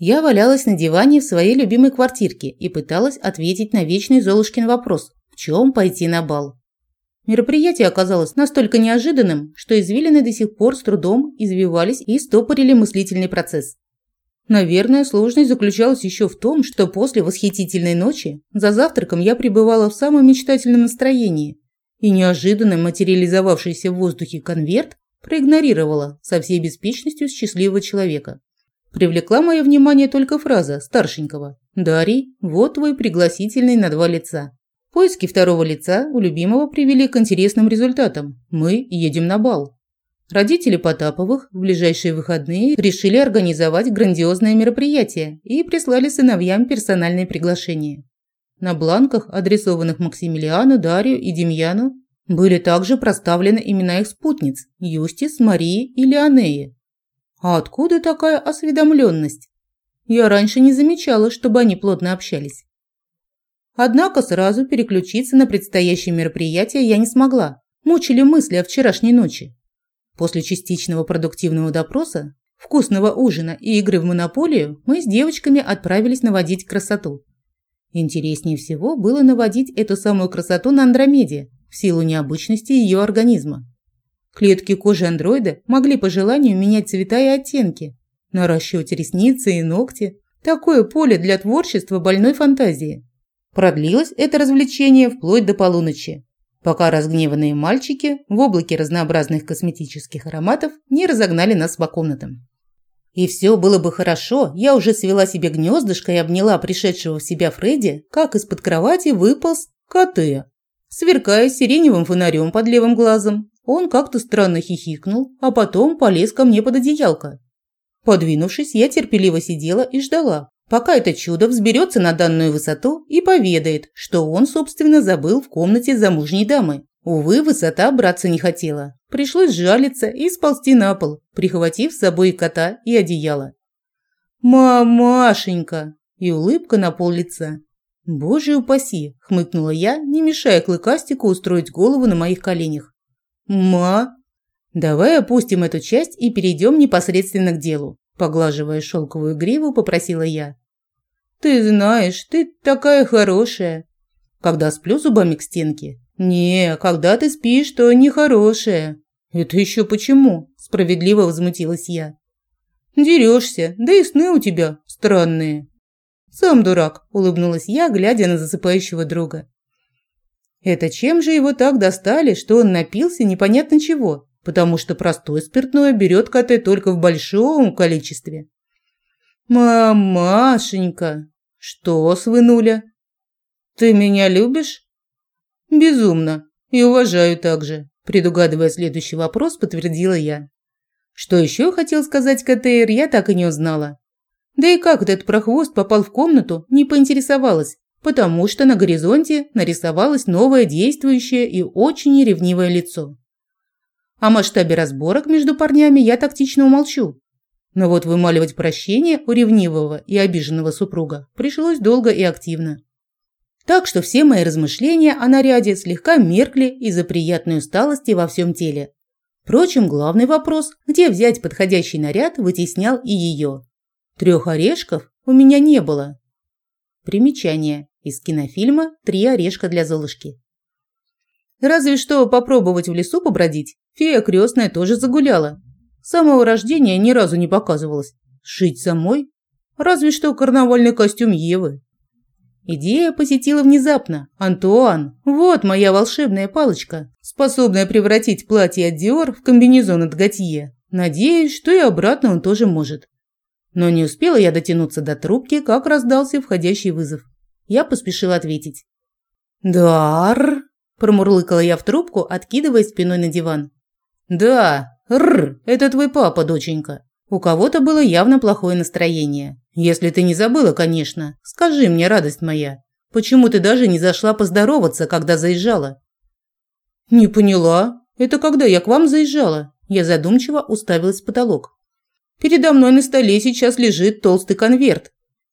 Я валялась на диване в своей любимой квартирке и пыталась ответить на вечный Золушкин вопрос – в чем пойти на бал? Мероприятие оказалось настолько неожиданным, что извилины до сих пор с трудом извивались и стопорили мыслительный процесс. Наверное, сложность заключалась еще в том, что после восхитительной ночи за завтраком я пребывала в самом мечтательном настроении и неожиданно материализовавшийся в воздухе конверт проигнорировала со всей беспечностью счастливого человека. Привлекла мое внимание только фраза старшенького «Дарий, вот твой пригласительный на два лица». Поиски второго лица у любимого привели к интересным результатам. Мы едем на бал. Родители Потаповых в ближайшие выходные решили организовать грандиозное мероприятие и прислали сыновьям персональные приглашения. На бланках, адресованных Максимилиану, Дарью и Демьяну, были также проставлены имена их спутниц – Юстис, Марии и Леонеи. А откуда такая осведомленность? Я раньше не замечала, чтобы они плотно общались. Однако сразу переключиться на предстоящее мероприятие я не смогла. Мучили мысли о вчерашней ночи. После частичного продуктивного допроса, вкусного ужина и игры в монополию мы с девочками отправились наводить красоту. Интереснее всего было наводить эту самую красоту на Андромеде в силу необычности ее организма. Клетки кожи андроида могли по желанию менять цвета и оттенки, наращивать ресницы и ногти. Такое поле для творчества больной фантазии. Продлилось это развлечение вплоть до полуночи, пока разгневанные мальчики в облаке разнообразных косметических ароматов не разогнали нас по комнатам. И все было бы хорошо, я уже свела себе гнездышко и обняла пришедшего в себя Фредди, как из-под кровати выполз КТ. Сверкая сиреневым фонарем под левым глазом, он как-то странно хихикнул, а потом полез ко мне под одеялко. Подвинувшись, я терпеливо сидела и ждала, пока это чудо взберется на данную высоту и поведает, что он, собственно, забыл в комнате замужней дамы. Увы, высота браться не хотела. Пришлось жалиться и сползти на пол, прихватив с собой кота и одеяло. «Мамашенька!» и улыбка на пол лица. «Боже упаси!» – хмыкнула я, не мешая клыкастику устроить голову на моих коленях. «Ма!» «Давай опустим эту часть и перейдем непосредственно к делу», – поглаживая шелковую гриву, попросила я. «Ты знаешь, ты такая хорошая». «Когда сплю зубами к стенке?» «Не, когда ты спишь, то нехорошая». «Это еще почему?» – справедливо возмутилась я. «Дерешься, да и сны у тебя странные». «Сам дурак», – улыбнулась я, глядя на засыпающего друга. «Это чем же его так достали, что он напился непонятно чего? Потому что простое спиртное берет коты только в большом количестве». «Мамашенька, что свынуля? Ты меня любишь?» «Безумно. И уважаю также», – предугадывая следующий вопрос, подтвердила я. Что еще хотел сказать КТР, я так и не узнала. Да и как этот прохвост попал в комнату, не поинтересовалась, потому что на горизонте нарисовалось новое действующее и очень ревнивое лицо. О масштабе разборок между парнями я тактично умолчу. Но вот вымаливать прощение у ревнивого и обиженного супруга пришлось долго и активно. Так что все мои размышления о наряде слегка меркли из-за приятной усталости во всем теле. Впрочем, главный вопрос, где взять подходящий наряд, вытеснял и ее. Трех орешков у меня не было. Примечание из кинофильма «Три орешка для Золушки». Разве что попробовать в лесу побродить. Фея крестная тоже загуляла. С самого рождения ни разу не показывалась. Шить самой? Разве что карнавальный костюм Евы. Идея посетила внезапно. Антуан, вот моя волшебная палочка, способная превратить платье от Диор в комбинезон от Готье. Надеюсь, что и обратно он тоже может. Но не успела я дотянуться до трубки, как раздался входящий вызов. Я поспешила ответить. «Дар!» – промурлыкала я в трубку, откидываясь спиной на диван. «Да, рр, это твой папа, доченька». У кого-то было явно плохое настроение. Если ты не забыла, конечно, скажи мне, радость моя, почему ты даже не зашла поздороваться, когда заезжала? Не поняла. Это когда я к вам заезжала? Я задумчиво уставилась в потолок. Передо мной на столе сейчас лежит толстый конверт.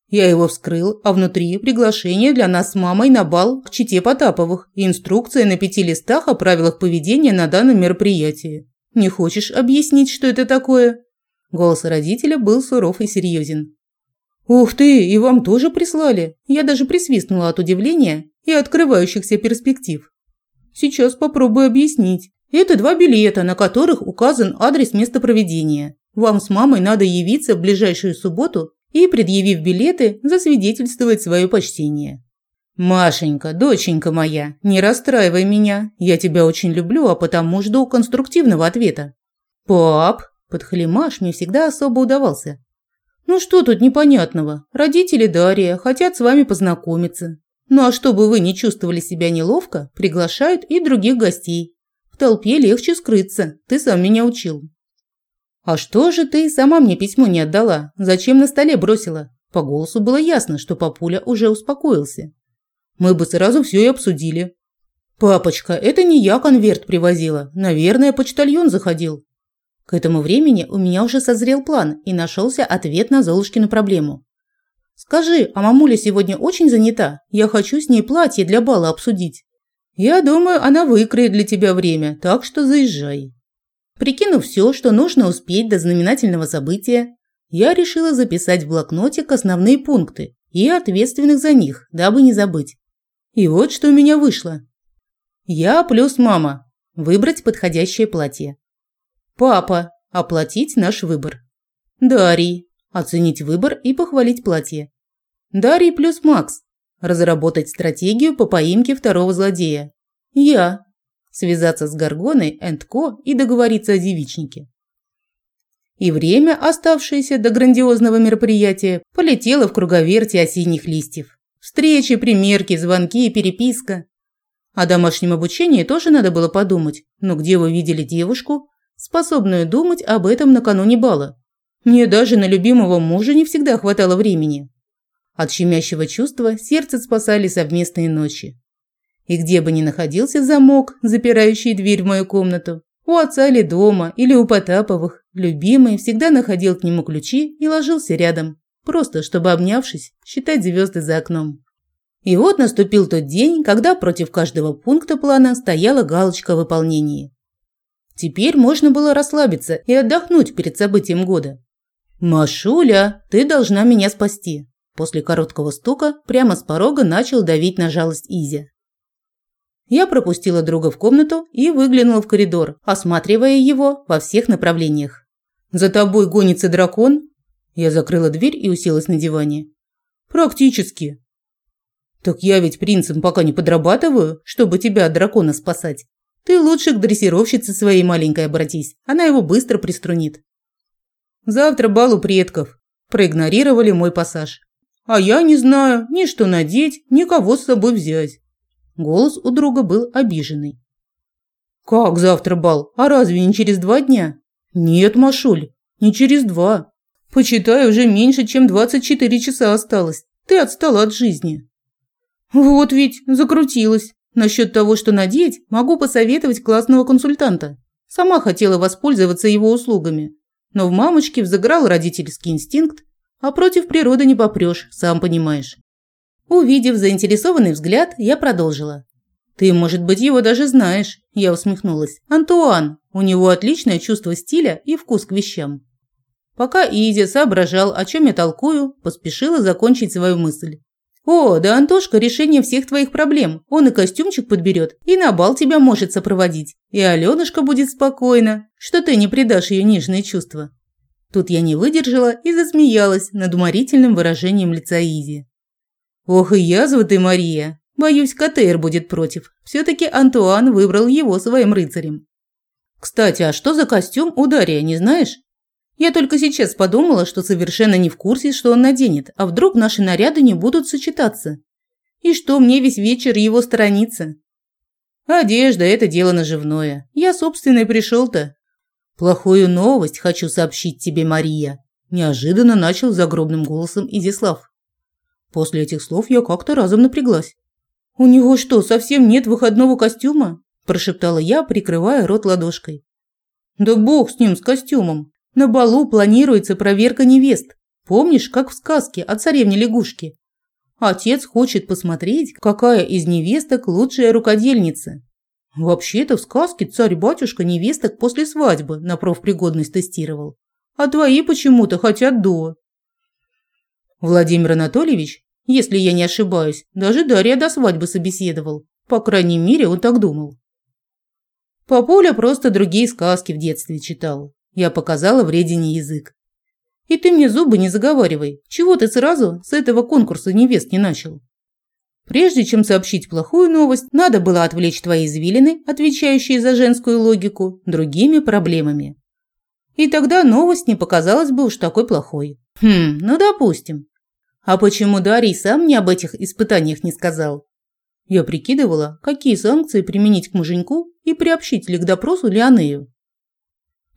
Я его вскрыл, а внутри приглашение для нас с мамой на бал к чите Потаповых и инструкция на пяти листах о правилах поведения на данном мероприятии. Не хочешь объяснить, что это такое? Голос родителя был суров и серьезен. Ух ты, и вам тоже прислали. Я даже присвистнула от удивления и открывающихся перспектив. Сейчас попробую объяснить. Это два билета, на которых указан адрес места проведения. Вам с мамой надо явиться в ближайшую субботу и, предъявив билеты, засвидетельствовать свое почтение. Машенька, доченька моя, не расстраивай меня. Я тебя очень люблю, а потому жду конструктивного ответа. Пап, подхалимаш мне всегда особо удавался. Ну что тут непонятного? Родители Дарья хотят с вами познакомиться. Ну а чтобы вы не чувствовали себя неловко, приглашают и других гостей. В толпе легче скрыться, ты сам меня учил. А что же ты сама мне письмо не отдала? Зачем на столе бросила? По голосу было ясно, что папуля уже успокоился. Мы бы сразу все и обсудили. Папочка, это не я конверт привозила. Наверное, почтальон заходил. К этому времени у меня уже созрел план и нашелся ответ на Золушкину проблему. «Скажи, а мамуля сегодня очень занята? Я хочу с ней платье для бала обсудить». «Я думаю, она выкроет для тебя время, так что заезжай». Прикинув все, что нужно успеть до знаменательного события, я решила записать в блокнотик основные пункты и ответственных за них, дабы не забыть. И вот что у меня вышло. Я плюс мама. Выбрать подходящее платье. Папа. Оплатить наш выбор. Дарий. Оценить выбор и похвалить платье. Дарий плюс Макс. Разработать стратегию по поимке второго злодея. Я. Связаться с Гаргоной Ко и договориться о девичнике. И время, оставшееся до грандиозного мероприятия, полетело в круговерти осенних листьев. Встречи, примерки, звонки и переписка. О домашнем обучении тоже надо было подумать. Но где вы видели девушку, способную думать об этом накануне бала. Мне даже на любимого мужа не всегда хватало времени. От щемящего чувства сердце спасали совместные ночи. И где бы ни находился замок, запирающий дверь в мою комнату, у отца или дома, или у Потаповых, любимый всегда находил к нему ключи и ложился рядом, просто чтобы, обнявшись, считать звезды за окном. И вот наступил тот день, когда против каждого пункта плана стояла галочка о выполнении. Теперь можно было расслабиться и отдохнуть перед событием года. «Машуля, ты должна меня спасти!» После короткого стука прямо с порога начал давить на жалость Изя. Я пропустила друга в комнату и выглянула в коридор, осматривая его во всех направлениях. «За тобой гонится дракон?» Я закрыла дверь и уселась на диване. «Практически». «Так я ведь принцем пока не подрабатываю, чтобы тебя от дракона спасать. Ты лучше к дрессировщице своей маленькой обратись, она его быстро приструнит. Завтра бал у предков. Проигнорировали мой пассаж. А я не знаю ни что надеть, ни кого с собой взять. Голос у друга был обиженный. Как завтра бал? А разве не через два дня? Нет, Машуль, не через два. Почитай, уже меньше, чем 24 часа осталось. Ты отстала от жизни. Вот ведь закрутилась. Насчет того, что надеть, могу посоветовать классного консультанта. Сама хотела воспользоваться его услугами. Но в мамочке взыграл родительский инстинкт, а против природы не попрешь, сам понимаешь. Увидев заинтересованный взгляд, я продолжила. «Ты, может быть, его даже знаешь», – я усмехнулась. «Антуан. У него отличное чувство стиля и вкус к вещам». Пока Изя соображал, о чем я толкую, поспешила закончить свою мысль. «О, да Антошка решение всех твоих проблем. Он и костюмчик подберет, и на бал тебя может сопроводить. И Аленушка будет спокойна, что ты не предашь ее нежные чувства». Тут я не выдержала и засмеялась над уморительным выражением лица Изи. «Ох и язва ты, Мария! Боюсь, КТР будет против. Все-таки Антуан выбрал его своим рыцарем». «Кстати, а что за костюм у Дарья, не знаешь?» Я только сейчас подумала, что совершенно не в курсе, что он наденет, а вдруг наши наряды не будут сочетаться. И что мне весь вечер его сторониться? Одежда – это дело наживное. Я, собственно, и пришел-то. Плохую новость хочу сообщить тебе, Мария. Неожиданно начал загробным голосом Изислав. После этих слов я как-то разом напряглась. «У него что, совсем нет выходного костюма?» – прошептала я, прикрывая рот ладошкой. «Да бог с ним, с костюмом. На балу планируется проверка невест. Помнишь, как в сказке о царевне лягушке? Отец хочет посмотреть, какая из невесток лучшая рукодельница. Вообще-то в сказке царь-батюшка невесток после свадьбы на профпригодность тестировал. А твои почему-то хотят до. Владимир Анатольевич, если я не ошибаюсь, даже Дарья до свадьбы собеседовал. По крайней мере, он так думал. Папуля просто другие сказки в детстве читал. Я показала вредине язык. И ты мне зубы не заговаривай. Чего ты сразу с этого конкурса невест не начал? Прежде чем сообщить плохую новость, надо было отвлечь твои извилины, отвечающие за женскую логику, другими проблемами. И тогда новость не показалась бы уж такой плохой. Хм, ну допустим. А почему Дарий сам мне об этих испытаниях не сказал? Я прикидывала, какие санкции применить к муженьку и приобщить ли к допросу Леонею.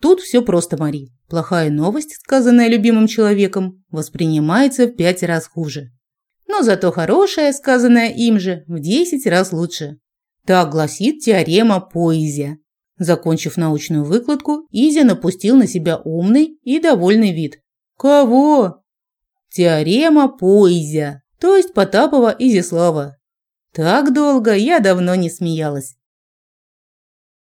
Тут все просто, Мари. Плохая новость, сказанная любимым человеком, воспринимается в пять раз хуже. Но зато хорошая, сказанная им же, в десять раз лучше. Так гласит теорема Поизия. Закончив научную выкладку, Изя напустил на себя умный и довольный вид. «Кого?» «Теорема Поизия, то есть Потапова Изяслава. Так долго я давно не смеялась.